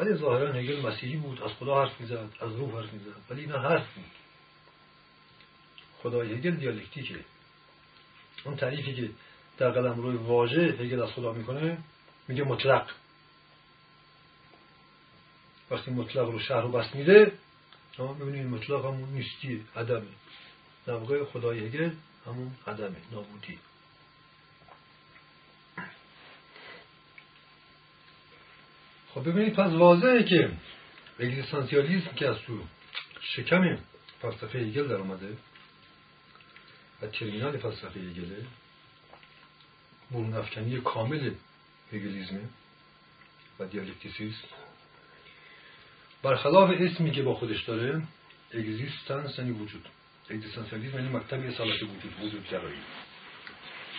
ولی ظاهرا هگل مسیحی بود از خدا حرف می‌زد از روح حرف می‌زد ولی اینا حرف بود. خدای هگل دیالکتیکه. اون تعریفی که در قلم روی واژه هگل از خدا می‌کنه میگه مطلق. وقتی مطلق رو شهر رو بس میده شما ببینید مطلق همون نیستی عدمه. در واقع خدای هگل همون عدمه نابودی. خب ببینید پس واضحه که اگزیستانسیالیسم که از تو شکم فلسفه هگل در اومده و ترمینال فلسفه هگله برون افکنی کامل هگلیزمه و دیالکتیسیست برخلاف اسمی که با خودش داره existence یعنی وجود. اگزیستانسیالیسم یعنی مکتب اصالت وجود وجود گرایی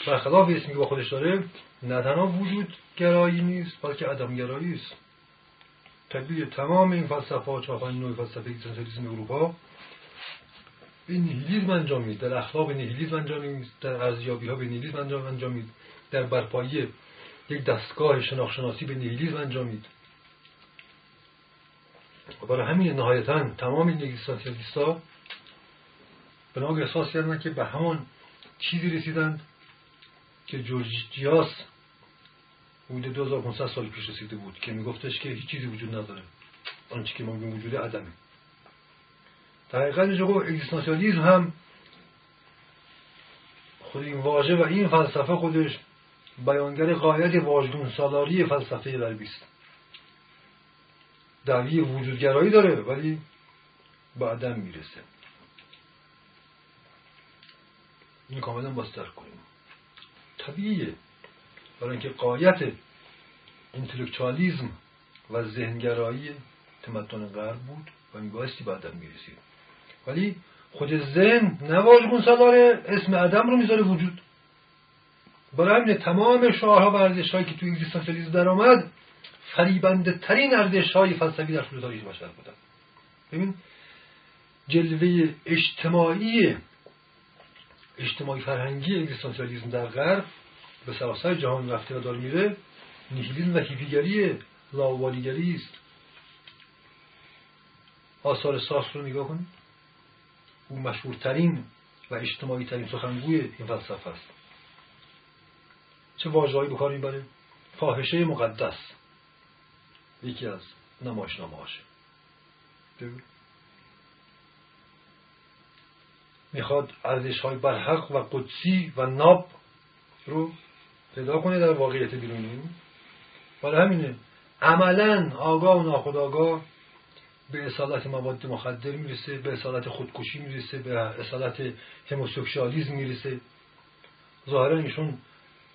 برخلاف اسمی که با خودش داره نه تنها وجود گرایی نیست بلکه عدم گرایی است. طبیع تمام این فلسفه چهارپنج نوع فلسفه اگزیستانسیالیسم اروپا به نیهیلیزم انجامید در اخلاق به انجامید در ارزیابی ها به نیهیلیزم انجامید در برپایی یک دستگاه شناخشناسی به نیهیلیزم انجامید و برای همین نهایتا تمام این اگزیستانسیالیست ها به نوع احساس که به همان چیزی رسیدند که جورج جیاس حدود 2500 سال پیش رسیده بود که میگفتش که هیچ چیزی وجود نداره. آنچه که ما میگیم وجود عدمه. در حقیقت اگزیستانسیالیسم هم خود این واژه و این فلسفه خودش بیانگر قایت واژگون سالاری فلسفه غربی است. دعوی وجودگرایی داره ولی به عدم می‌رسه. این کاملا باز درک کنیم. طبیعیه. برای اینکه قایت انتلکچوالیزم و ذهنگرایی تمدن غرب بود و میبایستی به عدم می‌رسید. ولی خود ذهن نواژگون سالاره اسم عدم رو می‌ذاره وجود. برای همین تمام شعارها و ارزش هایی که اگزیستانسیالیسم در آمد فریبنده ترین ارزش های فلسفی در طول تاریخ بشر بودن ببین جلوه اجتماعی اجتماعی فرهنگی اگزیستانسیالیسم در غرب به سراسر جهان رفته و دار میره نیهیلیزم و هیپیگری لاوالیگری است. آثار ساس رو نگاه کنید. او مشهورترین و اجتماعی ترین سخنگوی این فلسفه است. چه واژه‌ای به کار می‌بره؟ فاحشه مقدس. یکی از نمایشنامه هاشه می‌خواد ارزش های برحق و قدسی و ناب رو پیدا کنه در واقعیت بیرونی برای همینه عملا آگاه و ناخداگاه به اصالت مواد مخدر می‌رسه به اصالت خودکشی می‌رسه به اصالت هموسکشالیزم می‌رسه. ظاهرا ایشون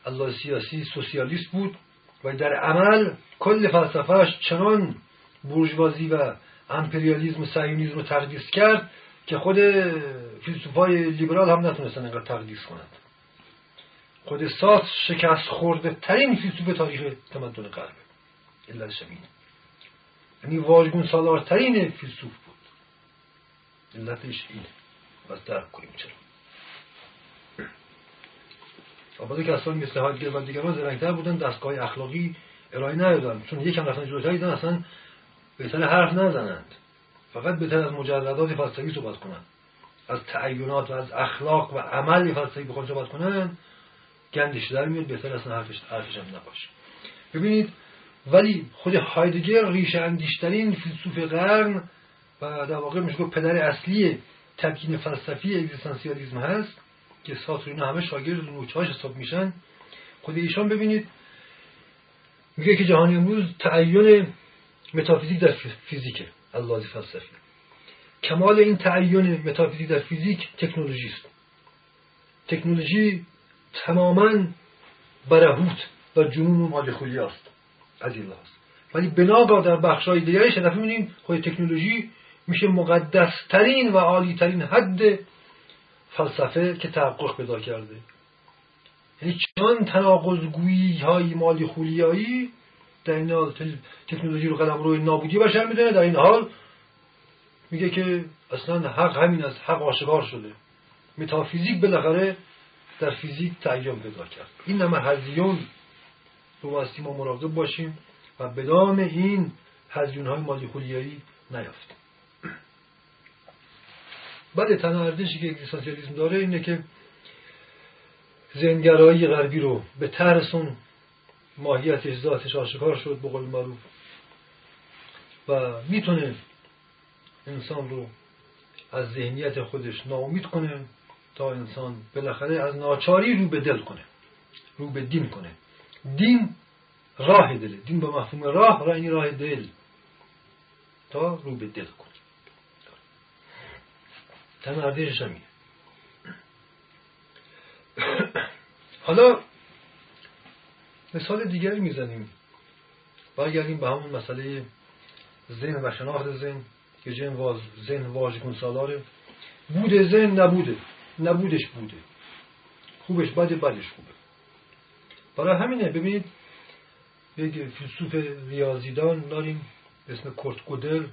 الله سیاسی سوسیالیست بود و در عمل کل فلسفهش چنان بورژوازی و امپریالیزم و سیونیزم رو تقدیس کرد که خود فیلسوفای لیبرال هم نتونستن اینقدر تقدیس کنند. خود ساس شکست خورده ترین فیلسوف تاریخ تمدن غربه علت شمین. یعنی واژگون سالارترین فیلسوف بود. علتش اینه. بس درک کنیم چرا. آباده کسانی مثل هایدگر و دیگران زرنگتر بودن دستگاه اخلاقی ارائه ندادن چون یکم رفتن جلوتر دیدن اصلا بهتر حرف نزنند. فقط بهتر از مجردات فلسفی صحبت کنند. از تعینات و از اخلاق و عمل فلسفی بخوان صحبت کنند گندش در میاد بهتر اصلا حرفش حرفش هم نباشه. ببینید ولی خود هایدگر ریشه اندیشترین فیلسوف قرن و در واقع میشه پدر اصلی تبیین فلسفی اگزیستانسیالیسم هست که ساتورین همه شاگرد نوچهاش حساب میشن. خود ایشان ببینید میگه که جهانی امروز تعین متافیزیک در فیزیکه از فلسفی. کمال این تعین متافیزیک در فیزیک تکنولوژی است. تکنولوژی تماما برهوت و جنون و مالخولی است. از این لحاظ ولی بنابرای در بخش های دیگرش دفعه می‌بینیم خود تکنولوژی میشه مقدسترین و عالیترین حد فلسفه که تحقق پیدا کرده. یعنی چون تناقضگویی های مالی خولیایی در این حال تکنولوژی رو قدم روی نابودی بشر می‌دونه در این حال میگه که اصلا حق همین است حق آشکار شده. متافیزیک بالاخره در فیزیک تعیین پیدا کرد. این همه هزیون رو باستی ما مراقب باشیم و به این هزیون های مالی خولیایی نیافتیم. بعد تنها ارزشی که اگزیستانسیالیسم داره اینه که زنگرایی غربی رو به ترسون ماهیتش ذاتش آشکار شد به قول معروف. و می‌تونه انسان رو از ذهنیت خودش ناامید کنه تا انسان بالاخره از ناچاری رو به دل کنه رو به دین کنه. دین راه دله دین با مفهوم راه راه این راه دل. تا رو به دل کنه. تن ارزشش همینه. حالا مثال دیگری می‌زنیم. برگردیم به همون مسئله ذهن و شناخت ذهن. که ذهن واژگون سالاره. بوده ذهن نبوده. نبودش بوده. خوبش بده بدش خوبه. برای همینه ببینید یک فیلسوف ریاضیدان داریم به اسم کورت گودل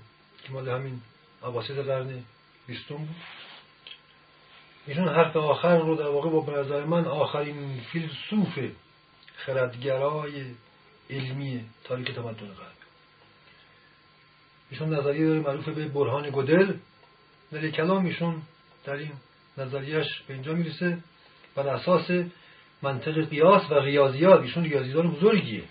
که مال همین عواسط قرن بیستم بود. ایشون حرف آخر رو در واقع با نظر من آخرین فیلسوف خردگرای علمی تاریخ تمدن غرب ایشون نظریه داره معروف به برهان گودل در کلام ایشون در این نظریهش به اینجا می‌رسه. بر اساس منطق قیاس و ریاضیات ایشون ریاضیدان بزرگیه.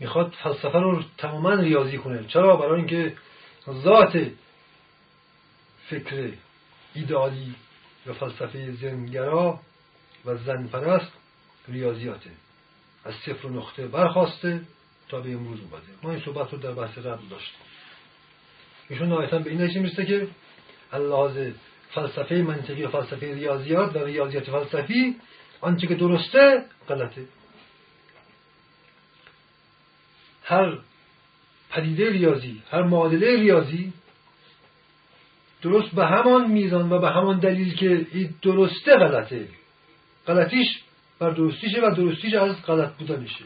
می‌خواد فلسفه رو تماما ریاضی کنه. چرا؟ برای اینکه ذات فکر ایدالی یا فلسفه زنگرا و زنپرست ریاضیاته. از صفر و نقطه برخواسته. تا به امروز اومده ما این صحبت رو در بحث قبل داشتیم. ایشون نهایتا به این نتیجه می‌رسه که اللحاظ فلسفه منطقی و فلسفه ریاضیات و ریاضیات فلسفی آنچه که درسته غلطه. هر پدیده ریاضی هر معادله ریاضی درست به همان میزان و به همان دلیل که این درسته غلطه. غلطیش بر درستیشه و درستیش از غلط بودنشه.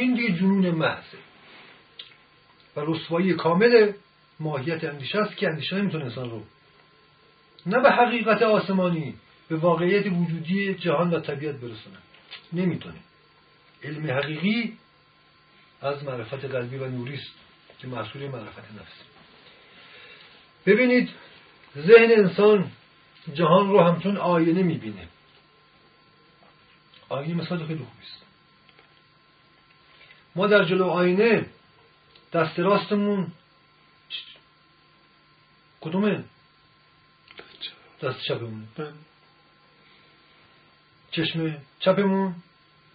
این دیگه جنون محضه و رسوایی کامل ماهیت اندیشه است که اندیشه نمی‌تونه انسان رو نه به حقیقت آسمانی به واقعیت وجودی جهان و طبیعت برسونه. نمی‌تونه. علم حقیقی از معرفت قلبی و نوری است که محصول معرفت نفس. ببینید ذهن انسان جهان رو همچون آینه می‌بینه. آینه مثال خیلی خوبی است. ما در جلو آینه دست راستمون کدومه؟ دست چپمون. بله. چشم چپمون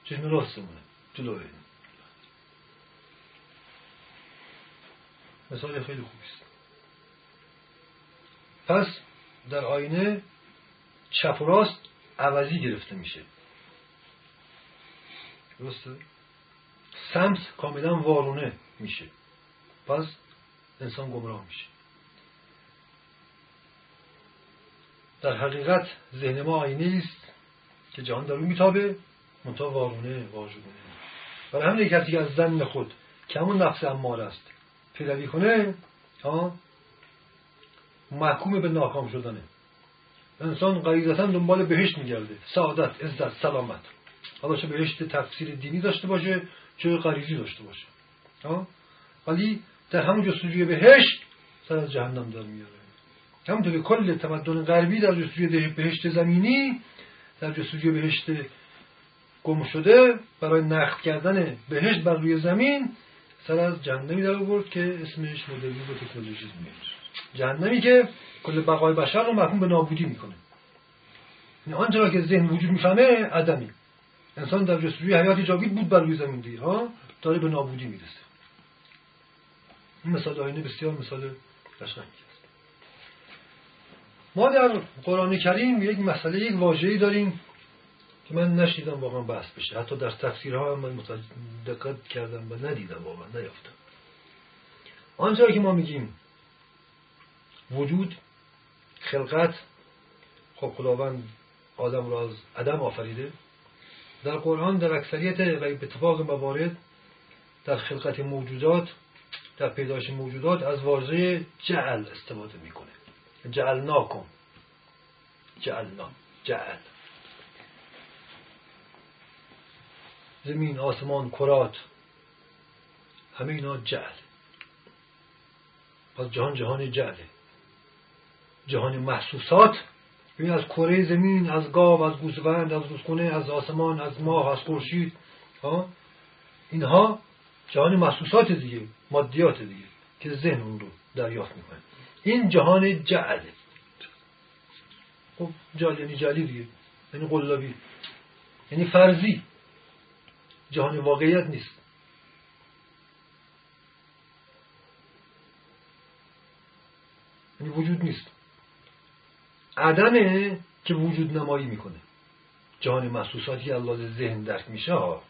چشم راستمونه جلو آینه. مثال خیلی خوبی است. پس در آینه چپ و راست عوضی گرفته میشه. درسته؟ سمت کاملا وارونه میشه. پس انسان گمراه میشه. در حقیقت ذهن ما آینه است که جهان در اون میتابه منتها وارونه واژگونه. برای همین کسی که از زن خود که همون نفس امار است پیروی کنه ها محکوم به ناکام شدنه. انسان غریزتا دنبال بهشت میگرده. سعادت عزت سلامت. حالا چه بهشت تفسیر دینی داشته باشه چه غریزی داشته باشه. ولی در همون جستجوی بهشت سر از جهنم در میاره. همونطور که کل تمدن غربی در جستجوی بهشت زمینی در جستجوی بهشت گم شده برای نقد کردن بهشت بر روی زمین سر از جهنمی در آورد که اسمش مدرنی و تکنولوژیزم میاد. جهنمی که کل بقای بشر رو محکوم به نابودی می‌کنه. یعنی آنچه که ذهن وجود می‌فهمه عدمی. انسان در جستجوی حیاتی جاوید بود بر روی زمین دیگه. ها؟ داره به نابودی می‌رسه. این مثال آینه بسیار مثال قشنگی است. ما در قرآن کریم یک مسئله یک واژه‌ای داریم که من نشیدم واقعا بحث بشه. حتی در تفسیرها من دقت کردم و ندیدم واقعا نیافتم. آنچه که ما میگیم وجود خلقت خب خداوند آدم را از عدم آفریده. در قرآن در اکثریت و اتفاق موارد در خلقت موجودات در پیدایش موجودات از واژه جعل استفاده می‌کنه. جعلناکم. جعلنا جعل. زمین آسمان کرات همه اینا جعل. پس جهان جهان جعله. جهان محسوسات این از کره زمین از گاو از گوسفند از رودخونه از آسمان از ماه از خورشید اینها جهان محسوسات دیگه مادیات دیگه که ذهن اون رو دریافت می‌کنه. این جهان جعله خب جعل یعنی جعلی دیگه یعنی قلابی. یعنی فرضی. جهان واقعیت نیست. یعنی وجود نیست. عدمه که وجود نمایی می‌کنه. جهان محسوساتی الله ذهن درک میشه ها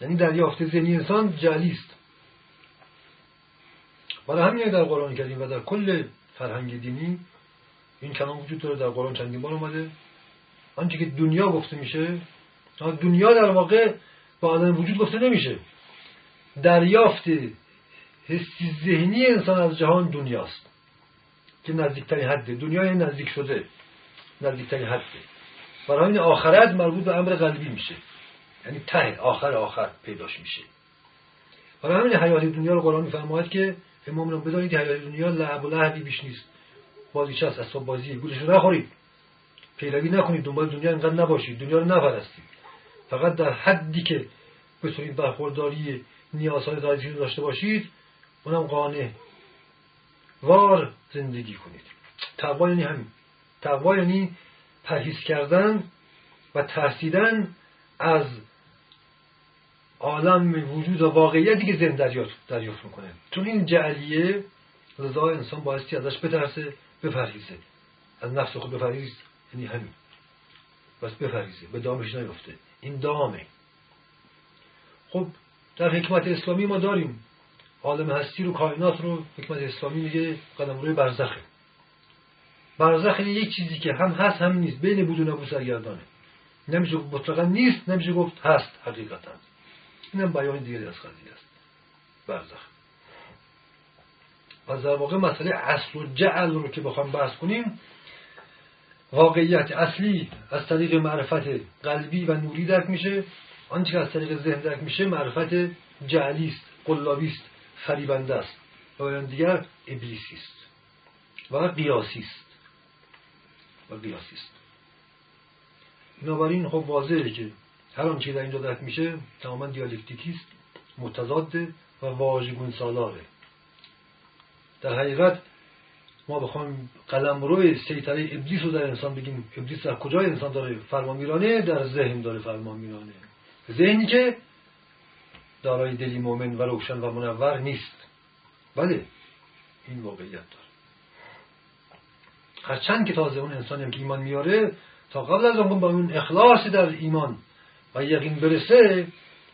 یعنی دریافت ذهنی انسان جعلی است. برای همین در قرآن کردیم و در کل فرهنگ دینی این کلام وجود داره در قرآن چندین بار اومده. آنچه که دنیا گفته میشه دنیا در واقع با آدم وجود گفته نمیشه. دریافت حسی ذهنی انسان از جهان دنیاست. که نزدیکترین حده دنیای نزدیک شده نزدیکترین حده برای این آخرت مربوط به امر قلبی میشه. یعنی ته آخر آخر پیداش میشه. برای همین حیات دنیا رو قرآن میفرماید که امام رو بدانید حیات دنیا لعب و لحبی بیش نیست. بازیچه است اسباب بازی گولش نخورید. پیروی نکنید. دنبال دنیا اینقدر نباشید. دنیا رو نپرستید. فقط در حدی که بتونید برخورداری نیازهای داشته باشید اونم قانع وار زندگی کنید. تقوا یعنی همین. تقوا یعنی پرهیز کردن و ترسیدن از عالم وجود و واقعیتی که زنده دریافت, دریافت می‌کنه. چون این جعلیه رضا انسان بایستی ازش بترسه بپرهیزه. از نفس خود بپرهیز یعنی همین. بس بپرهیزه به دامش نیفته. این دامه. خب در حکمت اسلامی ما داریم. عالم هستی رو کائنات رو حکمت اسلامی میگه قدم روی برزخه. برزخ یک چیزی که هم هست هم نیست. بین بود و نبود سرگردانه نمیشه گفت مطلقا نیست نمیشه گفت هست حقیقتا. اینم بیان دیگری از قضیه است. برزخ. و در واقع مسئله اصل و جعل رو که بخوام بحث کنیم واقعیت اصلی از طریق معرفت قلبی و نوری درک میشه. آنچه که از طریق ذهن درک میشه معرفت جعلی است قلابی است. فریبنده است. و دیگر ابلیسی است. و قیاسی است. و قیاسی است. بنابراین خب واضحه که هر آنچه در اینجا درک میشه تماما دیالکتیکی است متضاد و واژگون سالاره. در حقیقت ما بخوایم قلم روی سیطره ابلیس رو در انسان بگیم. ابلیس در کجای انسان داره فرمان میرانه؟ در ذهن داره فرمان میرانه. ذهنی که دارای دلی مؤمن و روشن و منور نیست. بله این واقعیت داره. هرچند که تازه اون انسانی که ایمان میاره تا قبل از اون با اون اخلاص در ایمان و یقین برسه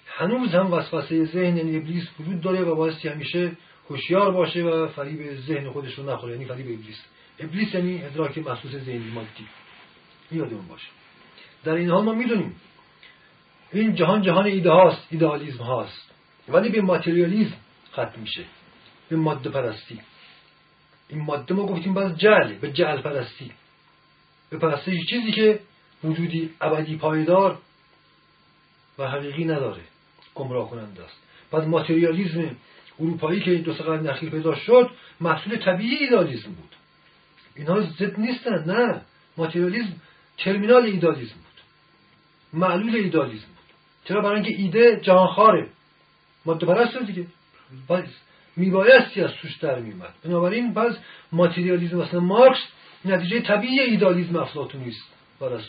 هنوز هم وسوسه ذهن یعنی ابلیس وجود داره و بایستی همیشه هوشیار باشه و فریب ذهن خودش رو نخوره. یعنی فریب ابلیس. ابلیس یعنی ادراک محسوس ذهنی مادی یادمون باشه. در این حال ما می‌دونیم این جهان جهان ایده هاست ایدئالیسم هاست. ولی به ماتریالیزم ختم میشه به ماده پرستی. این ماده ما گفتیم باز جعل به جعل پرستی. به پرستی چیزی که وجودی ابدی پایدار و حقیقی نداره گمراه کننده است. پس ماتریالیزم اروپایی که دو سه قرن اخیر پیدا شد محصول طبیعی ایدالیزم بود. اینها ضد نیستن نه. ماتریالیزم ترمینال ایدالیزم بود. معلول ایدالیزم چرا برای اینکه ایده جهانخواره ماده پرست دیگه. پس میبایستی از سوش در میمد بنابراین پس ماتریالیزم مثلا مارکس نتیجه طبیعی ایدالیزم افلاطونی است و است.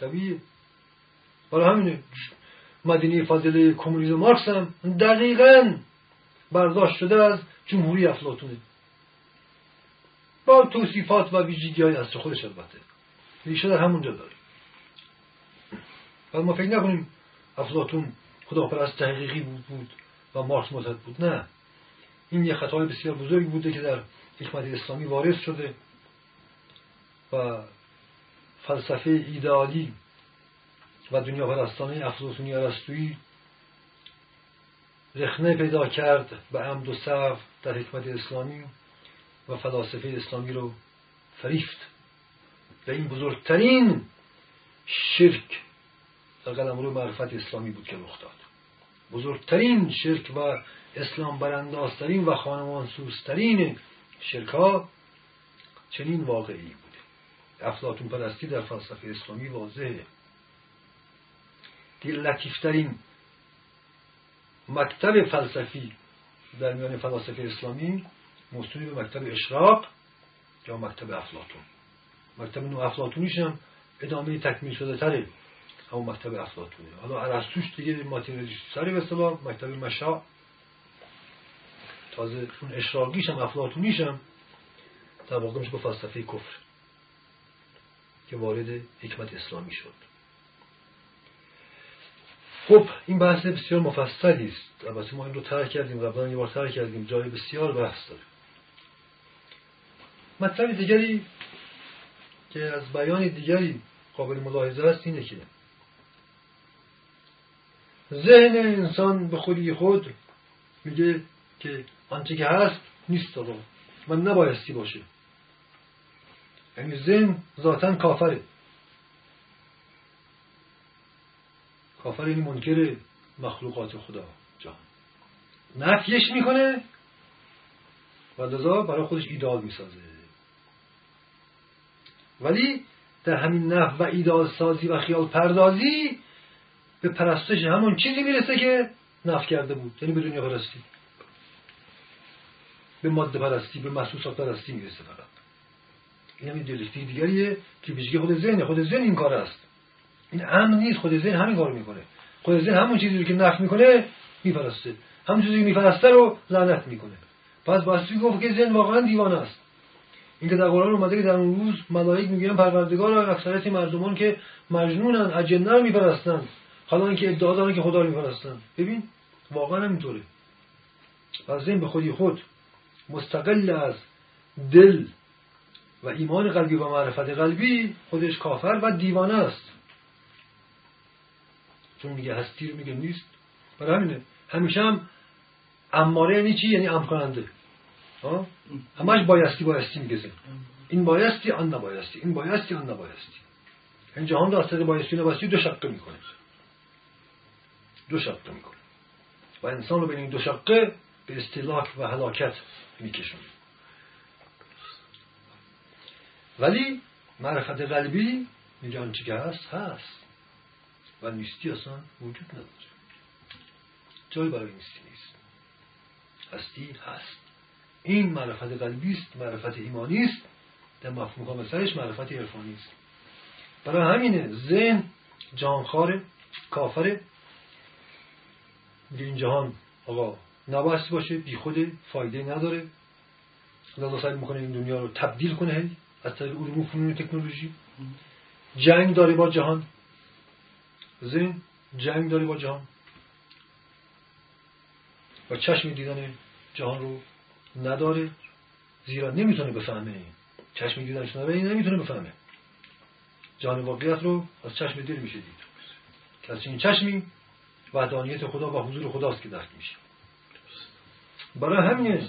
طبیعی برای همین مدینه فاضله کمونیسم مارکس هم دقیقا برداشت شده از جمهوری افلاطونه. با توصیفات و ویژگی های اصل خودش البته. ریشه در همونجا داریم و ما فکر نکنیم افلاطون خداپرست تحقیقی بود بود و مارکس مزد بود. نه. این یه خطای بسیار بزرگ بوده که در حکمت اسلامی وارد شده و فلسفه ایدئالی و دنیا پرستانه افلاطونی ارسطویی رخنه پیدا کرد به عمد و صف در حکمت اسلامی و فلاسفه اسلامی رو فریفت. و این بزرگترین شرک در قلم رو معرفت اسلامی بود که رخ داد. بزرگترین شرک و اسلام براندازترین و خانمان سوسترین شرک ها چنین واقعی بوده. افلاتون پرستی در فلسفه اسلامی واضحه. دیر لطیفترین مکتب فلسفی در میان فلاسفه اسلامی موسومی به مکتب اشراق یا مکتب افلاتون مکتب نو افلاتونیش هم ادامه تکمیل شده تره. همون مکتب افلاتونه حالا ارسطوش دیگه ماتریالیستی سری به اصطلاح مکتب مشا. تازه اون اشراقیش هم افلاتونیش هم در واقع میشه با فلسفه کفر که وارد حکمت اسلامی شد. خب این بحث بسیار مفصلی است. البته ما این رو ترک کردیم قبلا یه بار ترک کردیم جای بسیار بحث داره. مطلب دیگری که از بیان دیگری قابل ملاحظه است اینه که ذهن انسان به خودی خود میگه که آنچه که هست نیست آقا. و نبایستی باشه. یعنی ذهن ذاتا کافره. کافر یعنی منکر مخلوقات خدا جان. نفیش می‌کنه و لذا برای خودش ایدال می‌سازه. ولی در همین نف و ایدال سازی و خیال پردازی به پرستش همون چیزی می‌رسه که نف کرده بود. یعنی به دنیا پرستی. به ماده پرستی به محسوسات پرستی می‌رسه فقط. این هم دیالکتیک دیگریه که بیشگی خود ذهن خود ذهن این کار است. این امن نیست خود ذهن همین کار می‌کنه. خود ذهن همون چیزی رو که نف می‌کنه میپرسته. همون چیزی که میپرسته رو لعنت می‌کنه. پس باستی گفت که ذهن واقعا دیوانه است. اینکه در قرآن اومده که در اون روز ملائک میگن پروردگار اکثریت مردمان که مجنونن اجنه رو میپرستن. حالا اینکه ادعا دارن که خدا رو میپرستن. ببین واقعا همینطوره. پس ذهن به خودی خود مستقل از دل و ایمان قلبی و معرفت قلبی خودش کافر و دیوانه است. چون میگه هستی رو میگه نیست. برای همینه. همیشه هم اماره یعنی چی؟ یعنی ام کننده همش بایستی بایستی میگه این بایستی آن نبایستی. این بایستی آن نبایستی. این جهان رو از بایستی نبایستی دو شقه می‌کنه. دو شقه می‌کنه. و انسان رو بین این دو شقه به استلاک و هلاکت میکشونه. ولی معرفت قلبی میگه آنچه که هست هست. و نیستی اصلا وجود نداره. جای برای نیستی نیست. هستی هست. این معرفت قلبی است معرفت ایمانی است. در مفهوم مثلش معرفت عرفانی است. برای همینه ذهن جانخوار کافره. میگه این جهان آقا. نبایستی باشه بی خود فایده نداره. خدا سعی می‌کنه این دنیا رو تبدیل کنه از طریق علوم و فنون تکنولوژی. جنگ داره با جهان. ذهن جنگ داره با جهان. و چشم دیدن جهان رو نداره زیرا نمی‌تونه بفهمه. چشم دیدنش نداره نمی‌تونه بفهمه. جهان واقعیت رو از چشم دل میشه دید که از این چشمی وحدانیت خدا و حضور خداست که درک میشه برای همینه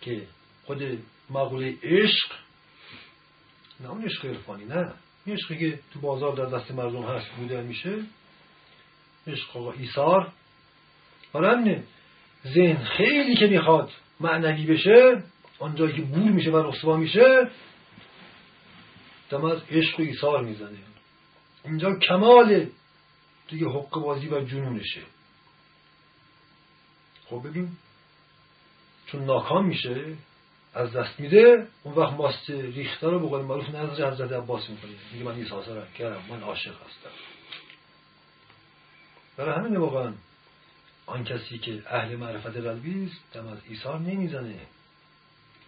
که خود مقوله عشق نه اون عشق عرفانی نه. عشقی که تو بازار در دست مردم هست بوده میشه عشق آقا ایثار. برای همینه ذهن خیلی که می‌خواد معنوی بشه آنجایی که بور میشه و رسوا میشه دم از عشق و ایثار می‌زنه. اینجا کمال دیگه حق بازی و جنونشه. خب ببین چون ناکام میشه از دست میده اون وقت ماست ریخته رو به قول معروف نظر حضرت عباس می‌کنه. میگه من این ساسه کردم من عاشق هستم. برای همین واقعا آن کسی که اهل معرفت قلبی است دم از ایثار نمی‌زنه.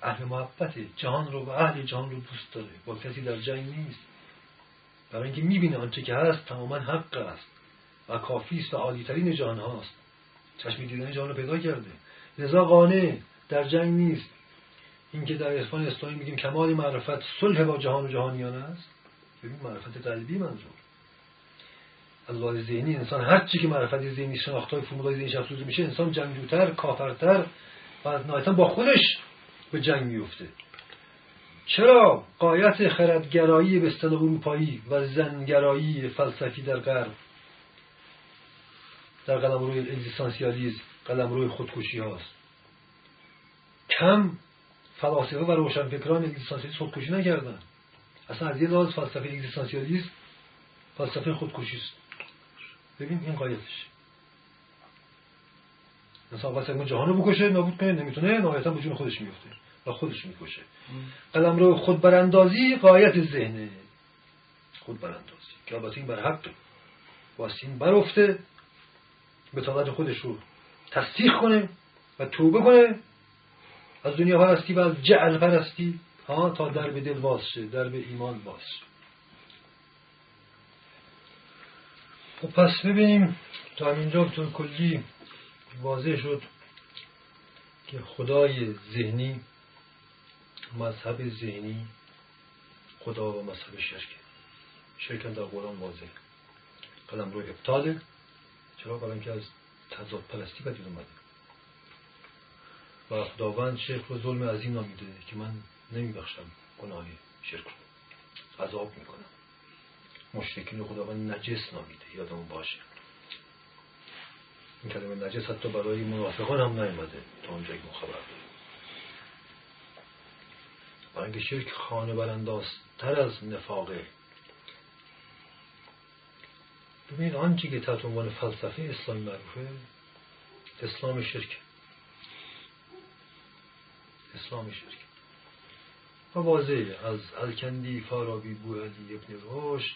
اهل محبت جهان رو و اهل جهان رو دوست داره. با کسی در جنگ نیست. برای اینکه می‌بینه آنچه که هست تماما حق است. و کافی است و عالیترین جهان هاست. چشمی دیدن جهان رو پیدا کرده. لذا قانع در جنگ نیست. اینکه در عرفان اسلامی میگیم کمال معرفت صلح با جهان و جهانیان است. ببین معرفت قلبی منظور. الله ذهنی انسان هر چی که معرفت ذهنی شناخت های فرمولای ذهنی افزوده میشه انسان جنگجوتر کافرتر و نهایتا با خودش به جنگ میفته چرا قایت خردگرایی به اصطلاح اروپایی و زنگرایی فلسفی در غرب؟ در قلم روی اگزیستانسیالیزم قلم روی خودکشی هاست. کم فلاسفه و روشنفکران اگزیستانسیالیسم خودکشی نکردن. اصلا از یه لحاظ فلسفه اگزیستانسیالیسم فلسفه خودکشی است. ببین این قایتش. مثلا واسه جهان رو بکشه نابود کنه نمی‌تونه نهایتا به جون خودش میفته و خودش می‌کشه. قلم رو خود براندازی قایت ذهنه. خود براندازی که البته این بر حق. واسه این برفته به خودش رو تصدیق کنه و توبه کنه. از دنیا پرستی و از جعل پرستی ها تا در به دل باز شه در به ایمان باز شه. خب پس ببینیم تا همینجا طور کلی واضح شد که خدای ذهنی مذهب ذهنی خدا و مذهب شرک. شرک در قرآن واضح. قلم روی ابطاله. چرا برای که از تضاد پرستی بدید اومده و خداوند شرک رو ظلم عظیم نامیده که من نمیبخشم گناه شرک رو. عذاب می‌کنم. مشرکین رو خداوند نجس نامیده یادمون باشه. این کلمه نجس حتی برای منافقان هم نیومده تا اونجایی که خبر داریم برای اینکه شرک خانه براندازتر از نفاقه ببینید آنچه که تحت عنوان فلسفه اسلامی معروفه اسلام شرک. اسلام شرک. و واضحه. از الکندی فارابی بوعلی ابن رشد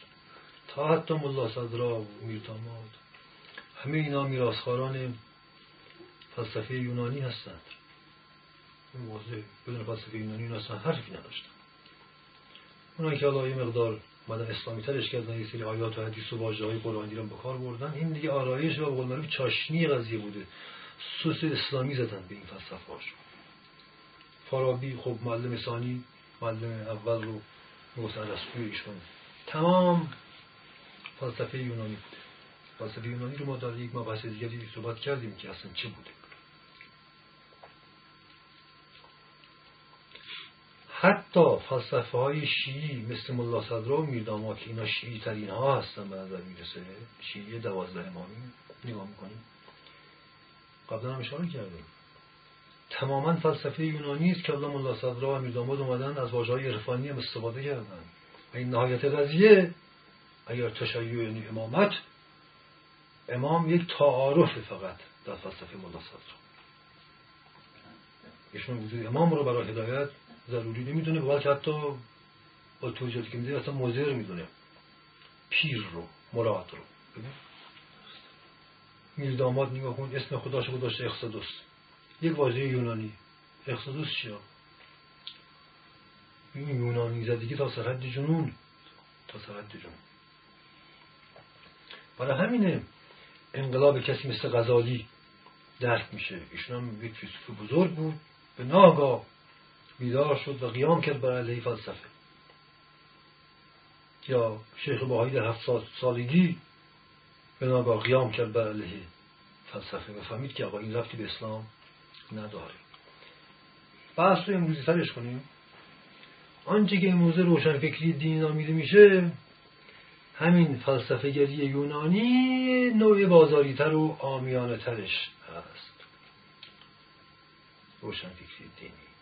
تا حتی ملا صدرا و میرتاماد همه اینا میراسخاران فلسفه یونانی هستند. این واضح بدون فلسفه یونانی اینا اصلا حرفی نداشتن. اونایی که حالا یه مقدار مدن اسلامی ترش کردن یه سری آیات و حدیث و واژه های قرآنی رو به کار بردن. این دیگه آرایش و قول معروف چاشنی قضیه بوده. سوس اسلامی زدن به این فلسفه هاشون فارابی خب معلم ثانی معلم اول رو موسی ایشون. تمام فلسفه یونانی بوده فلسفه یونانی رو ما در یک مبحث دیگری صحبت کردیم که اصلا چه بوده. حتی فلسفه های شیعی مثل ملا صدرا و میرداما که اینا شیعی ترین ها هستن به نظر می‌رسه. شیعی دوازده امامی نگاه می‌کنیم. قبلا هم اشاره کردیم تماما فلسفه یونانی است که الله ملا صدرا و میرداماد اومدن از واژه های عرفانی هم استفاده کردن. و این نهایت قضیه اگر تشیع یعنی امامت امام یک تعارف فقط در فلسفه ملا صدرا. ایشون وجود امام رو برای هدایت ضروری نمی‌دونه. بلکه حتی با توجیهاتی که میده اصلا مزر می‌دونه. پیر رو مراد رو. میر داماد نگاه کن اسم خداش گذاشته اخصدوس یک واژه یونانی. اخصدوس چیه؟ این یونانی زدگی تا سرحد جنون. تا سرحد جنون. برای همینه انقلاب کسی مثل غزالی درک میشه. ایشون هم یک فیلسوف بزرگ بود. به ناگاه بیدار شد و قیام کرد بر علیه فلسفه. یا شیخ باهایی در هفت سالگی به ناگاه قیام کرد بر علیه فلسفه و فهمید که آقا این رفتی به اسلام نداره. بحث رو امروزی سرش کنیم. آنچه که امروزه روشنفکری دینی نامیده میشه همین فلسفه گری یونانی نوع بازاری تر و آمیانه ترش هست روشنفکری دینی.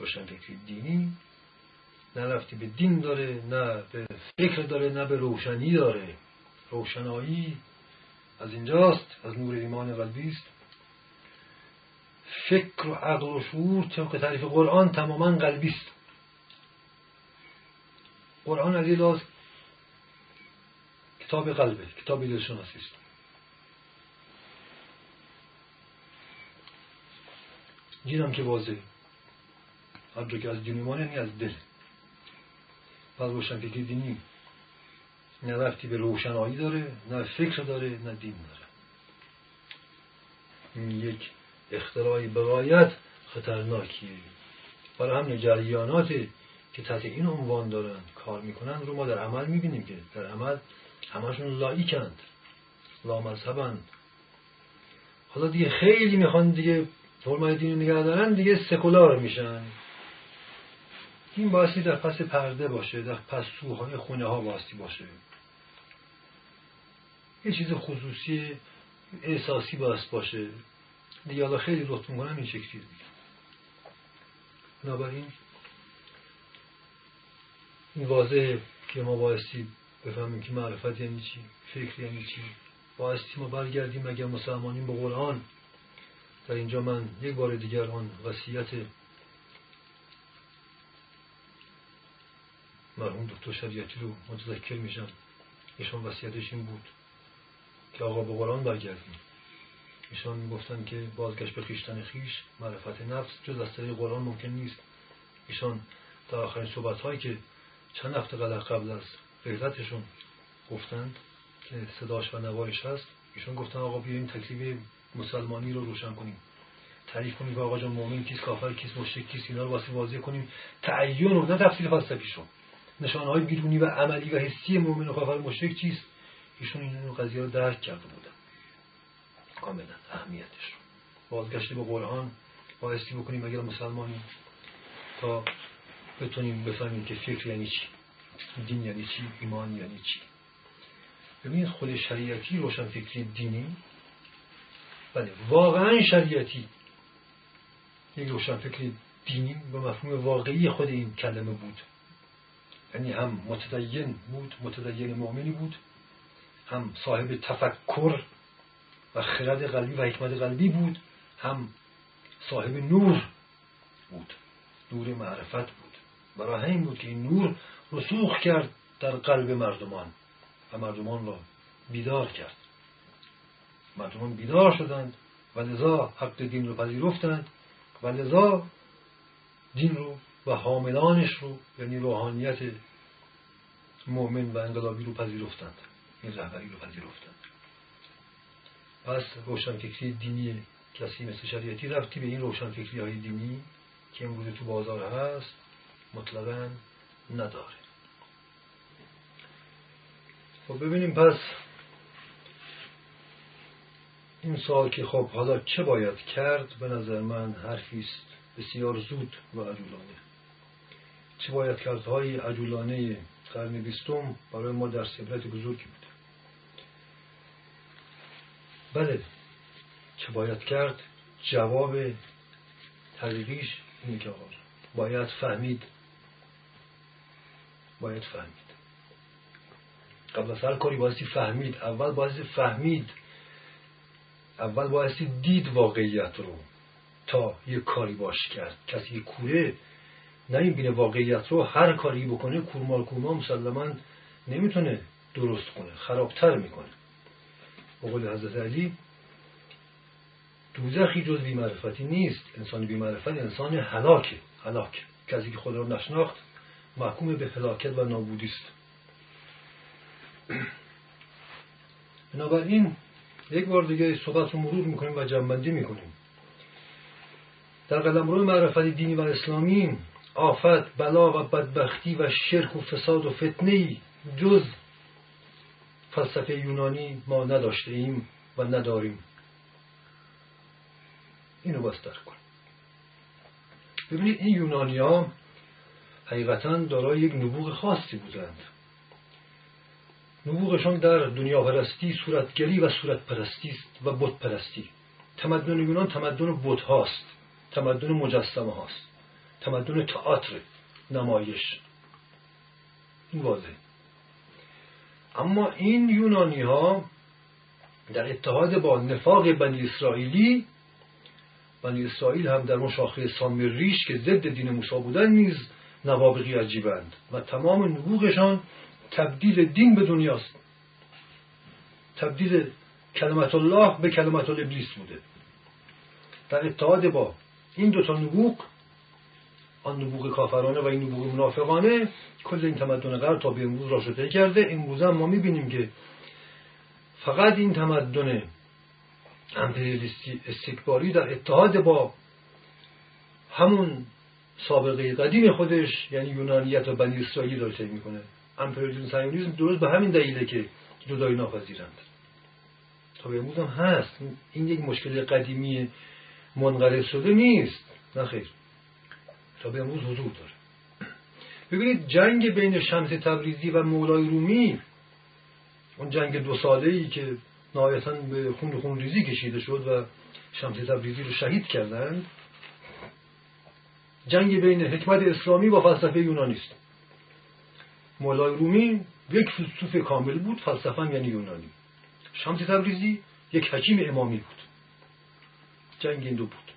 روشنفکری دینی نه رفتی به دین داره نه به فکر داره نه به روشنی داره. روشنایی از اینجاست از نور ایمان قلبی است. فکر و عقل و شعور طبق تعریف قرآن تماما قلبی است. قرآن از این کتاب قلبه کتاب دلشناسی است. دین که واضحه. هر که از دین ایمان یعنی از دل. پس روشنفکری دینی نه رفتی به روشنایی داره نه فکر داره نه دین داره. این یک اختراعی بقایت خطرناکیه. برای همین جریاناتی که تحت این عنوان دارن کار می‌کنن رو ما در عمل می‌بینیم که در عمل همشون لایکند لامذهبند. حالا دیگه خیلی می‌خوان دیگه فرمای دین نگه دارن دیگه سکولار میشن. این بایستی در پس پرده باشه در پس سوهای خونه ها باستی باشه. یه چیز خصوصی احساسی باعث باشه. دیگه حالا خیلی لطف می‌کنم این شکلی. بنابراین این واضحه که ما بایستی بفهمیم که معرفت یعنی چی فکر یعنی چی. بایستی ما برگردیم اگر مسلمانیم به قرآن. در اینجا من یک بار دیگر آن وصیت مرحوم دکتر شریعتی رو متذکر میشم. ایشان وصیتش این بود که آقا به قرآن برگردیم. ایشان می‌گفتن که بازگشت به خیشتن خیش معرفت نفس جز از طریق قرآن ممکن نیست. ایشان در آخرین صحبت هایی که چند هفته قبل از غیرتشون گفتند که صداش و نوایش هست ایشون گفتن آقا بیایم تکلیف مسلمانی رو روشن کنیم. تعریف کنیم که آقا جان مؤمن کیست کافر کیست مشرک کیست اینا رو واسه واضح کنیم. تعین و نه تفصیل فلسفیشون نشانه های بیرونی و عملی و حسی مؤمن و کافر مشرک چیست؟ ایشون این قضیه رو درک کرده بودن. کاملا اهمیتش بازگشت به قرآن بایستی بکنیم اگر مسلمانی تا بتونیم بفهمیم که فکر یعنی چی دین یعنی چی ایمان یعنی چی. ببینید خود شریعتی روشن فکری دینی. بله واقعا شریعتی یک روشن فکری دینی به مفهوم واقعی خود این کلمه بود. یعنی هم متدین بود متدین مؤمنی بود هم صاحب تفکر و خرد قلبی و حکمت قلبی بود هم صاحب نور بود نور معرفت بود. برای همین بود که این نور رسوخ کرد در قلب مردمان و مردمان را بیدار کرد. مردمان بیدار شدند و لذا حق دین رو پذیرفتند و لذا دین رو و حاملانش رو یعنی روحانیت مؤمن و انقلابی رو پذیرفتند. این رهبری رو پذیرفتند. پس روشنفکری دینی کسی مثل شریعتی رفتی به این روشنفکری های دینی که امروز تو بازار هست مطلقا نداره. خب ببینیم پس این سال که خب حالا چه باید کرد؟ به نظر من حرفی است بسیار زود و عجولانه چه باید کرد های عجولانه قرن بیستم برای ما در عبرت بزرگی بود. بله چه باید کرد؟ جواب طریقیش اینه که باید فهمید. باید فهمید. قبل از هر کاری بایستی فهمید. اول بایستی فهمید. اول بایستی دید واقعیت رو تا یه کاری باش کرد. کسی کوره نمی‌بینه واقعیت رو هر کاری بکنه کورمال کورمال مسلما نمی‌تونه درست کنه خرابتر می‌کنه. بقول حضرت علی دوزخی جز بیمعرفتی نیست. انسان بیمعرفت انسان هلاکه هلاک کسی که خود را نشناخت محکوم به هلاکت و نابودی است. بنابراین یک بار دیگه صحبت رو مرور می‌کنیم و جنبندی می‌کنیم. در قلمرو معرفت دینی و اسلامی آفت بلا و بدبختی و شرک و فساد و فتنه جز فلسفه یونانی ما نداشته ایم و نداریم. اینو بس درک کنیم. ببینید این یونانی ها حقیقتا دارای یک نبوغ خاصی بودند. نبوغشان در دنیا پرستی صورتگری و صورت پرستی است و بت پرستی تمدن یونان تمدن بت هاست تمدن مجسمه هاست تمدن تئاتر نمایش. این واضح اما این یونانی ها در اتحاد با نفاق بنی اسرائیلی بنی اسرائیل هم در مشاخه سامریش که ضد دین موسی بودن نیز نوابقی عجیبند و تمام نبوغشان تبدیل دین به دنیاست. تبدیل کلمت الله به کلمت ابلیس بوده. در اتحاد با این دوتا نبوغ آن نبوغ کافرانه و این نبوغ منافقانه کل این تمدن غرب تا به امروز را شده کرده. امروز هم ما می‌بینیم که فقط این تمدن امپریالیستی استکباری در اتحاد با همون سابقه قدیم خودش یعنی یونانیت و بنی اسرائیل داره می‌کنه. امپریالیسم سایونیسم درست به همین دلیله که جدایی ناپذیرند. تا به امروز هم هست. این یک مشکل قدیمی منقرض شده نیست. نه خیر. تا به امروز حضور داره. ببینید جنگ بین شمس تبریزی و مولای رومی اون جنگ دو ساله ای که نهایتا به خون خون ریزی کشیده شد و شمس تبریزی رو شهید کردند جنگ بین حکمت اسلامی و فلسفه یونانی است مولای رومی یک فیلسوف کامل بود فلسفه یعنی یونانی. شمس تبریزی یک حکیم امامی بود. جنگ این دو بود.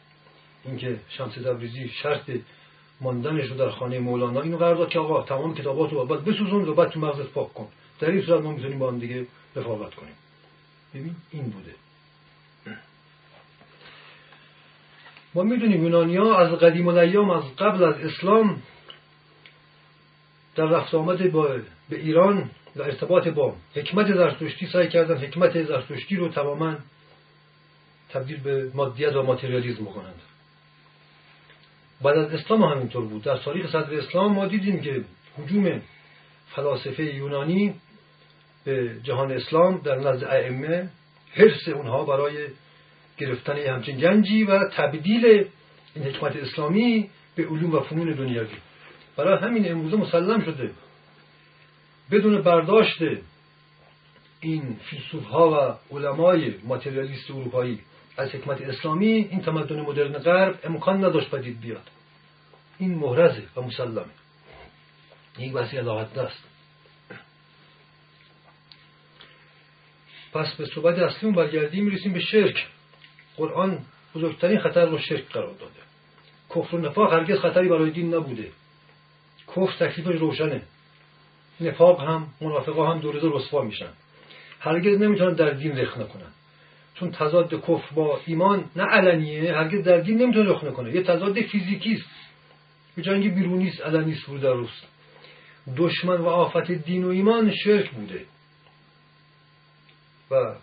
اینکه شمس تبریزی شرط ماندنش رو در خانه مولانا اینو قرار داد که آقا تمام کتابات رو بعد بسوزون و بعد تو مغزت پاک کن. در این صورت ما می‌تونیم با هم دیگه رفاقت کنیم. ببین این بوده. ما می‌دونیم یونانی ها از قدیم الایام از قبل از اسلام در رفت آمد با به ایران و ارتباط با حکمت زرتشتی سعی کردن حکمت زرتشتی رو تماما تبدیل به مادیت و ماتریالیزم کنند بعد از اسلام همینطور بود. در تاریخ صدر اسلام ما دیدیم که حجوم فلاسفه یونانی به جهان اسلام در نزد ائمه حرس اونها برای گرفتن همچین گنجی و تبدیل این حکمت اسلامی به علوم و فنون دنیوی برای همین امروزه مسلم شده. بدون برداشت این فیلسوف ها و علمای ماتریالیست اروپایی از حکمت اسلامی این تمدن مدرن غرب امکان نداشت پدید بیاد. این محرزه و مسلمه. این وسیع علاقت است پس به صحبت اصلیمون برگردیم می‌رسیم به شرک. قرآن بزرگترین خطر رو شرک قرار داده. کفر و نفاق هرگز خطری برای دین نبوده. کفر تکلیفش روشنه. نفاق هم منافقا هم دو رسوا میشن. هرگز نمی‌تونن در دین رخ نکنن. چون تضاد کفر با ایمان نه علنیه هرگز در دین نمی‌تونه رخ نکنه. یه تضاد فیزیکی است. به جنگ بیرونی است علنی است در روست دشمن و آفت دین و ایمان شرک بوده. و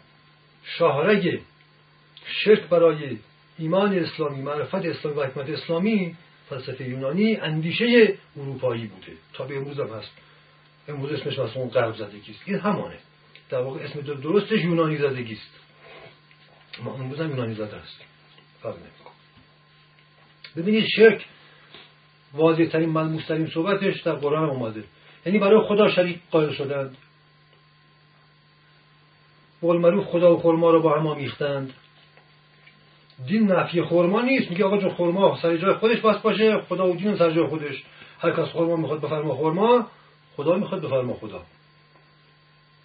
شاهرگ شرک برای ایمان اسلامی معرفت اسلامی و حکمت اسلامی فلسفه یونانی اندیشه اروپایی بوده. تا به امروز هم هست. امروز اسمش مثلا غرب زدگی این همانه. در واقع اسم درستش یونانی زدگی است. ما امروز هم یونانی زده است فرق نمیکن ببینید شرک واضح ترین ملموس ترین صحبتش در قرآن اومده. یعنی برای خدا شریک قائل شدند. بول خدا و خورما رو با هم آمیختند. دین نفی خورما نیست. میگه آقا جون خورما سر جای خودش بس باشه. خدا و دین سر جای خودش. هر کس خورما می‌خواد بفرما خورما خدا می‌خواد بفرما خدا.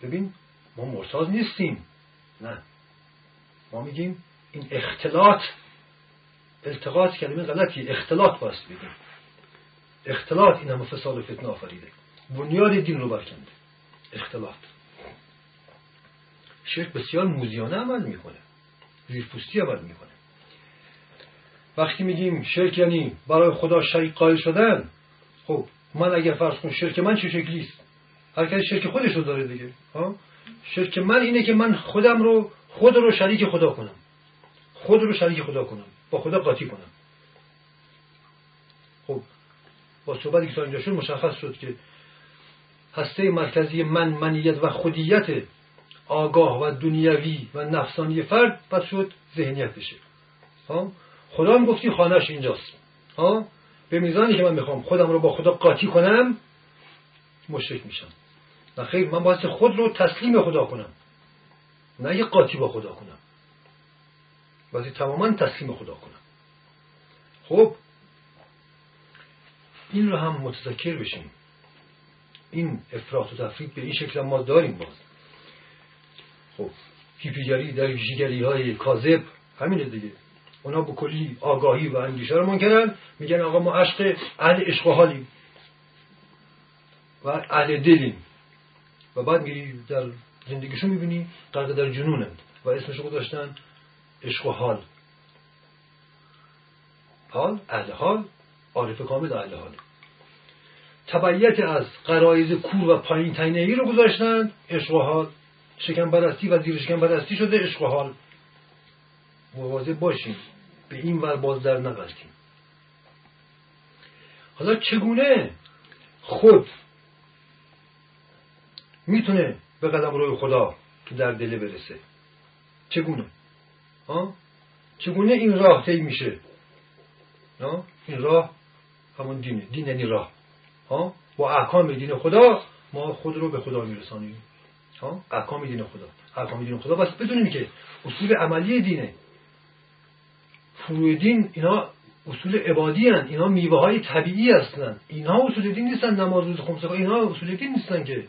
ببین ما مرساز نیستیم. نه. ما میگیم این اختلاط التقاط کلمه غلطی اختلاط باست بگیم اختلاط این همه فساد و فتنه آفریده. بنیاد دین رو برکنده. اختلاط. شرک بسیار موزیانه عمل می‌کنه. زیرپوستی عمل می‌کنه. وقتی میگیم شرک یعنی برای خدا شریک قائل شدن خب من اگر فرض کنم شرک من چه شکلی است؟ هر کسی شرک خودش رو داره دیگه. ها؟ شرک من اینه که من خودم رو خود رو شریک خدا کنم. خود رو شریک خدا کنم. با خدا قاطی کنم. خب با صحبتی که اینجا شد مشخص شد که هسته مرکزی من منیت و خودیت آگاه و دنیوی و نفسانی فرد پس شد ذهنیتشه ها؟ خدا هم گفتی خانهش اینجاست. ها؟ به میزانی که من می‌خوام خودم رو با خدا قاطی کنم مشرک میشم. و خیر من باید خود رو تسلیم خدا کنم. نه یه قاطی با خدا کنم. باید تماما تسلیم خدا کنم. خب این رو هم متذکر بشیم. این افراط و تفرید به این شکل ما داریم باز. خب هیپیگری در ویژگری های کاذب همینه دیگه. اونا به کلی آگاهی و اندیشه رو منکرن. میگن آقا ما عشق اهل عشق و حالیم. و اهل دلیم. و بعد میری در زندگیشون می‌بینی غرق در جنونند و اسمشو گذاشتن عشق و حال. حال اهل حال عارف کامل اهل حال. تبعیت از قرائز کور و پایین تینهی رو گذاشتن عشق و حال. شکم برستی و زیر شکم برستی شده عشق و حال. مواظب باشیم به این ور باز در نغلطیم حالا چگونه خود می‌تونه به قدم روی خدا که در دله برسه. چگونه؟ ها؟ چگونه این راه طی میشه؟ ها؟ این راه همون دینه. دین یعنی راه. ها؟ با احکام دین خدا ما خود رو به خدا میرسانیم. احکام دین خدا. احکام دین خدا بس بدونیم که اصول عملی دینه. فروع دین اینا اصول عبادی هن. اینا میوه های طبیعی هستن. اینا اصول دین نیستن. نماز روز خمسه اینا اصول دین نیستن که.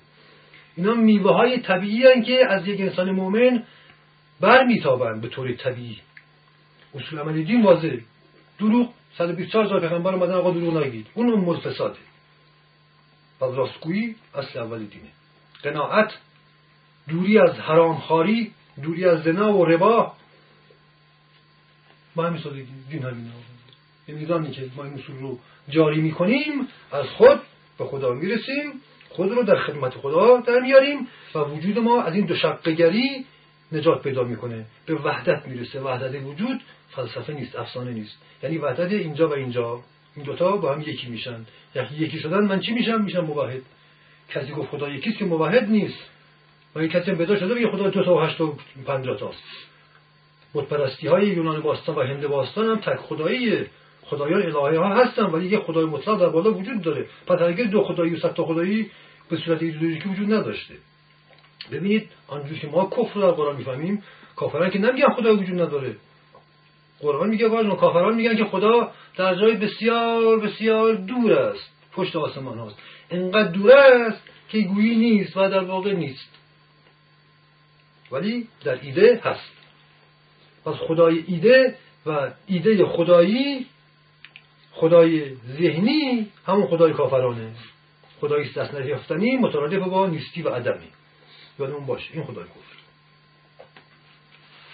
اینا میوه های طبیعی هن که از یک انسان مؤمن بر میتابند به طور طبیعی. اصول عملی دین واضحه دروغ 124 هزار پیغمبر اومدن آقا دروغ نگید. اون امور فساده پس راستگویی اصل اول دینه. قناعت دوری از حرامخواری دوری از زنا و ربا. با همین سادگی دین همینه. به میزانی که ما این اصول رو جاری می‌کنیم از خود به خدا می‌رسیم. خود رو در خدمت خدا در میاریم و وجود ما از این دو شقگری نجات پیدا می‌کنه. به وحدت می‌رسه. وحدت وجود فلسفه نیست افسانه نیست. یعنی وحدت اینجا و اینجا. این دوتا با هم یکی میشن. یکی یکی شدن من چی میشم؟ میشم موحد. کسی گفت خدا یکیست که موحد نیست. و این کسی پیدا شده بگه خدا دو تا و هشت و پنجاه تاست بتپرستی های یونان باستان و هند باستان هم تک خدایی خدایان الهی ها هستن ولی یه خدای مطلق در بالا وجود داره. پس اگر دو خدایی و تا خدایی به صورت ایدئولوژیکی وجود نداشته. ببینید آنجور که ما کفر در قرآن می‌فهمیم کافران که نمیگن خدا وجود نداره. قرآن میگه واژن کافران میگن که خدا در جای بسیار بسیار دور است. پشت آسمان هاست. انقدر دور است که گویی نیست و در واقع نیست. ولی در ایده هست. پس خدای ایده و ایده خدایی خدای ذهنی همون خدای کافرانه. خدای دست نیافتنی مترادف با نیستی و عدمی. اون باشه این خدای کفر.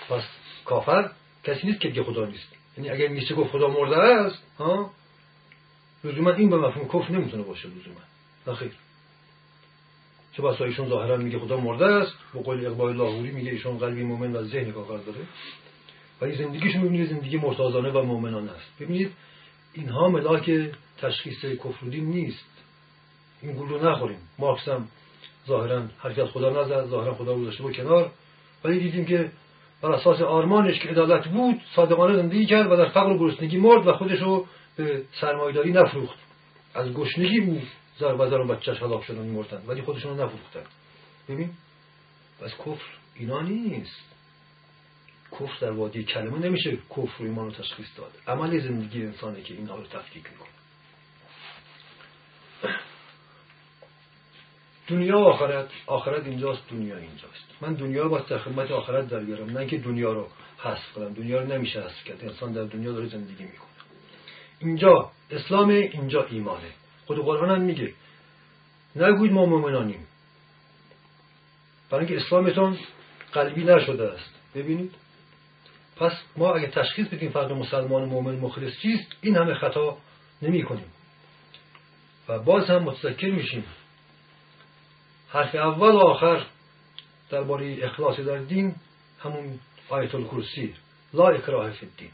پس کافر کسی نیست که دیگه خدا نیست. یعنی اگر میشه گفت خدا مرده است ها؟ لزوما این به مفهوم کفر نمی‌تونه باشه لزوما. نخیر چه بسا ایشون ظاهرا میگه خدا مرده است با قول اقبال لاهوری میگه ایشون قلبی مومن و ذهن کافر داره. ولی زندگیشون می‌بینید زندگی مرتازانه و مؤمنانه است. ببینید اینها ملاک تشخیص کفرودین نیست. این گول رو نخوریم. مارکس هم ظاهرا حرکت خدا نزد ظاهرا خدا رو داشته با کنار. ولی دیدیم که بر اساس آرمانش که عدالت بود صادقانه زندگی کرد و در فقر و گرسنگی مرد و خودش رو به سرمایداری نفروخت. از گشنگی بود زر و زر و بچهش هلاک شدن میمردن. ولی خودشون رو نفروختن. ببین پس کفر اینا نیست. کفر در وادی کلمه نمیشه کفر رو ایمان رو تشخیص داد. عمل زندگی انسانه که اینها رو تفکیک می‌کنه. دنیا و آخرت آخرت اینجاست دنیا اینجاست. من دنیا با خدمت آخرت در بیارم. نه که دنیا رو حذف کنم. دنیا رو نمیشه حذف کرد. انسان در دنیا داره زندگی می‌کنه. اینجا اسلام اینجا ایمانه. خود قرآن هم میگه. نگوید ما مؤمنانیم. برای اینکه اسلامتون قلبی نشده است. ببینید. پس ما اگه تشخیص بدیم فرد مسلمان مؤمن مخلص چیست این همه خطا نمی کنیم و باز هم متذکر میشیم. حرف اول و آخر درباره اخلاص در دین همون آیت الکرسی. لا اکراه فی الدین.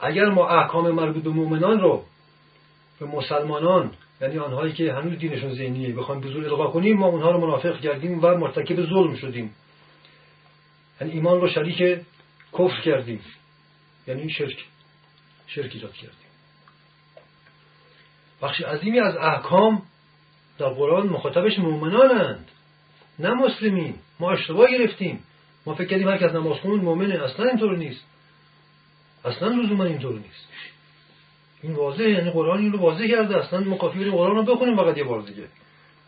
اگر ما احکام مربوط به مؤمنان رو به مسلمانان یعنی آنهایی که هنوز دینشون ذهنیه بخوایم به زور القا کنیم ما اونها رو منافق کردیم و مرتکب ظلم شدیم. یعنی ایمان رو شریک کفر کردیم. یعنی شرک شرک ایجاد کردیم. بخش عظیمی از احکام در قرآن مخاطبش مؤمنانند. نه مسلمین. ما اشتباه گرفتیم. ما فکر کردیم هر کس نماز خون مؤمنه. اصلا اینطور نیست. اصلا لزوما اینطور نیست. این واضحه. یعنی قرآن این رو واضح کرده. اصلا ما کافی بریم قرآن رو بخونیم فقط یه بار دیگه.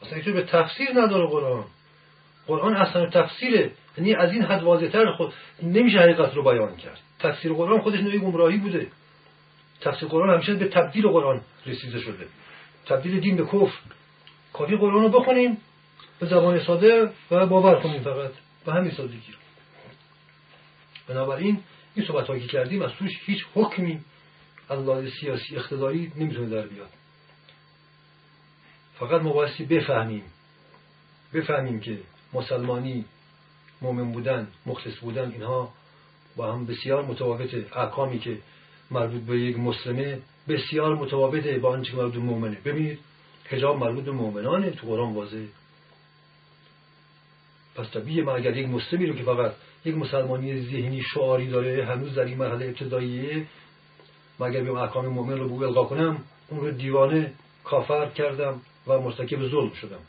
اصلا اینطور به تفسیر نداره قرآن. قرآن اصلا تفسیره. یعنی از این حد واضحتر خود نمیشه حقیقت رو بیان کرد. تفسیر قرآن خودش نوعی گمراهی بوده. تفسیر قرآن همیشه به تبدیل قرآن رسیده شده. تبدیل دین به کفر. کافی قرآن رو بخونیم به زبان ساده و باور کنیم فقط به همین سادگی بنابراین این صحبت که کردیم از توش هیچ حکمی از لحاظ سیاسی اقتداری نمی‌تونه در بیاد. فقط ما بایستی بفهمیم. بفهمیم که مسلمانی مؤمن بودن مخلص بودن اینها با هم بسیار متفاوته احکامی که مربوط به یک مسلمه بسیار متفاوته با آنچه که مربوط به مؤمنه. ببینید حجاب مربوط به مؤمنانه تو قرآن واضحه. پس طبیعه من اگر یک مسلمی رو که فقط یک مسلمانی ذهنی شعاری داره هنوز در این مرحله ابتداییه مگر به احکام مؤمن رو به القا کنم اون رو دیوانه کافر کردم و مرتکب ظلم شدم.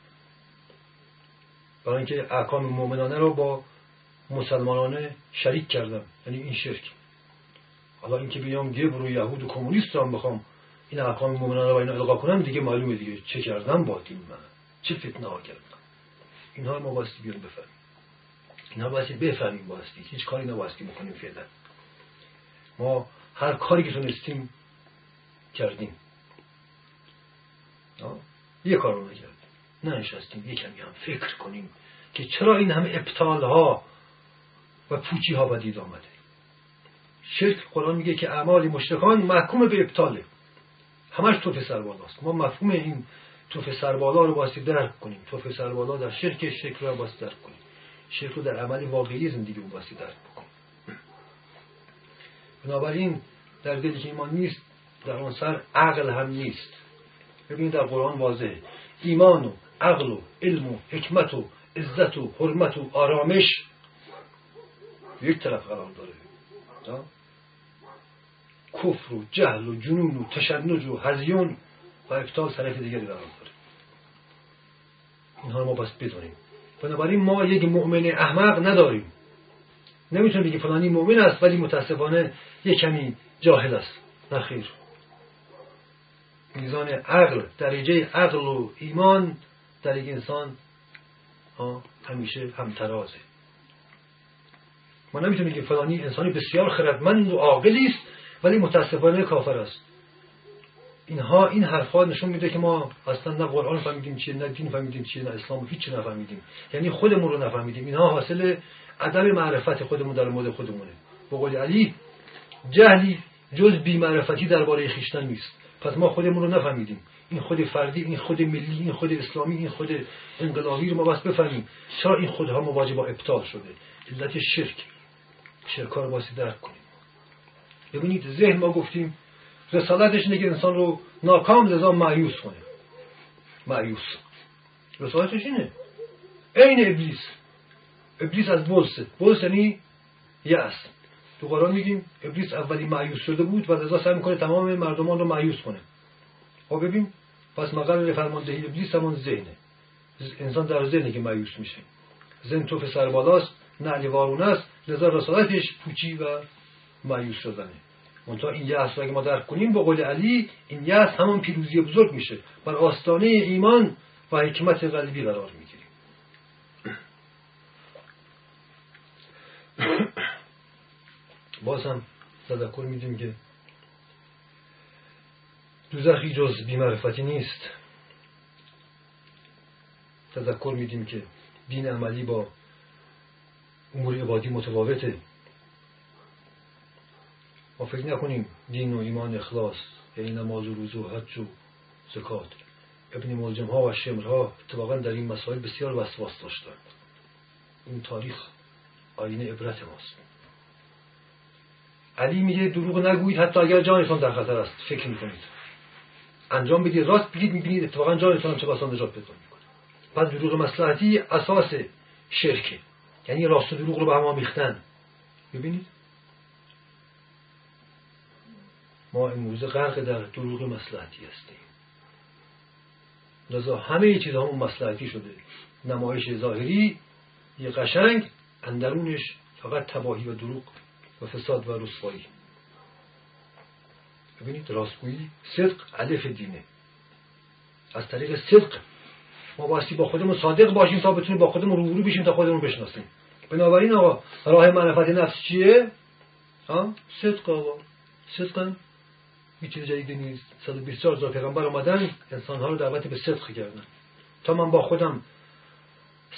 برای اینکه احکام مؤمنانه رو با مسلمانانه شریک کردم یعنی این شرک. حالا اینکه بیام گبر و یهود و کمونیست هم بخوام این احکام مؤمنانه رو اینا القا کنم دیگه معلومه دیگه چه کردم با دین من چه فتنه ها کردم اینها ما باستی بیان بفهمیم. اینها باستی بفهمیم باستی هیچ کاری نباستی بکنیم فعلا. ما هر کاری که تونستیم کردیم. یه کار رو نکردیم. ننشستیم یه کمی هم فکر کنیم که چرا این همه ابطال ها و پوچی ها بدید آمده. شرک قرآن میگه که اعمال مشرکان محکوم به ابطاله. همش توف سربالاست ما مفهوم این توف سربالا رو باستی درک کنیم. توف سربالا در شرک شرک رو باستی درک کنیم. شرک رو در عمل واقعی زندگی رو باستی درک بکنیم بنابراین در دلی که ایمان نیست در آن سر عقل هم نیست. ببینید در قرآن واضحه. ایمان و عقل و علم و حکمت و عزت و حرمت و آرامش یک طرف قرار داره. کفر و جهل و جنون و تشنج و هزیون و ابطال طرف دیگری قرار داره. اینها رو ما باید بدونیم بنابراین ما یک مؤمن احمق نداریم. نمی‌تونیم بگیم فلانی مؤمن است ولی متاسفانه یک کمی جاهل است. نخیر میزان عقل درجه عقل و ایمان در یک انسان همیشه همترازه. ما نمی‌تونیم که فلانی انسانی بسیار خردمند و عاقلی است. ولی متاسفانه کافر است. اینها این حرفها نشون میده که ما اصلا نه قرآن فهمیدیم چیه نه دین فهمیدیم چیه نه اسلام هیچ نفهمیدیم. یعنی خودمون رو نفهمیدیم. اینها حاصل عدم معرفت خودمون در مورد خودمونه. به قول علی جهلی جز بیمعرفتی درباره خیشتن نیست. پس ما خودمون رو نفهمیدیم. این خود فردی این خود ملی این خود اسلامی این خود انقلابی رو ما بس بفهمیم. چرا این خودها مواجه با ابطال شده؟ علت شرک. شرکا رو باسی درک کنیم. ببینید ذهن ما گفتیم رسالتش اینه که انسان رو ناکام لذا معیوس کنه. معیوس رسالتش اینه. عین ابلیس. ابلیس از بلسه بلس یعنی یأس. تو قرآن میگیم ابلیس اولی معیوس شده بود و لذا سعی می‌کنه تمام مردمان رو معیوس کنه. خب ببین پس مقرر فرماندهی ابلیس همون ذهنه. انسان در ذهنه که معیوس میشه. ذهن توف سربالاست نعل وارونه است. لذا رسالتش پوچی و معیوس شدنه. منتها این یأس اگه ما درک کنیم به قول علی این یأس همون پیروزی بزرگ میشه. بر آستانه ایمان و حکمت قلبی قرار می‌گیریم. باز هم تذکر میدیم که دوزخی جز بیمعرفتی نیست. تذکر میدیم که دین عملی با امور عبادی متفاوته. ما فکر نکنیم دین و ایمان اخلاص یعنی نماز و روزه و حج و زکات. ابن ملجم ها و شمرها اتفاقا در این مسائل بسیار وسواس داشتند. این تاریخ آینه عبرت ماست. علی میگه دروغ نگویید حتی اگر جانتان در خطر است. فکر می‌کنید. انجام بدید. راست بگید می‌بینید. اتفاقا جانتان چه بسان نجات پیدا می‌کنه. پس دروغ مسلحتی اساس شرکه. یعنی راست و دروغ رو به هم آمیختن. ببینید ما امروزه غرق در دروغ مسلحتی هستیم. لذا همه چیز همون مسلحتی شده. نمایش ظاهری یه قشنگ اندرونش فقط تباهی و دروغ و فساد و رسوایی. ببینید راستگویی صدق علف دینه. از طریق صدق. ما باستی با خودمون صادق باشیم تا بتونیم با خودمون روبرو بشیم تا خودمون بشناسیم. بنابراین آقا راه معرفت نفس چیه؟ صدق آقا. صدق هیچ چیز جدیدی نیست. 124 هزار پیغمبر آمدن انسان ها رو دعوت به صدق کردن. تا من با خودم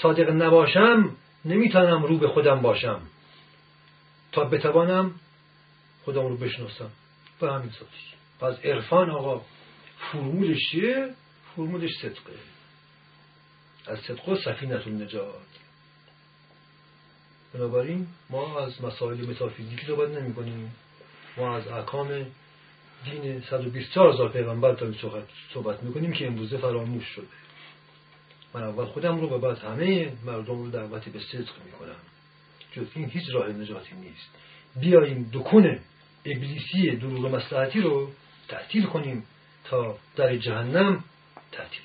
صادق نباشم نمی‌تونم رو به خودم باشم. تا بتوانم خودم رو بشناسم. به همین سادگی. پس عرفان آقا فرمولش چیه؟ فرمولش صدقه. از صدق و سفینت النجات. بنابراین ما از مسائل متافیزیکی صحبت نمی کنیم ما از احکام دین 124 هزار پیغمبر داریم صحبت می‌کنیم که امروزه فراموش شده. من اول خودم رو و بعد همه مردم رو دعوتی به صدق می‌کنم. جز این هیچ راه نجاتی نیست. بیاییم دکون ابلیسی دروغ مسلحتی رو تعطیل کنیم تا در جهنم تعطیل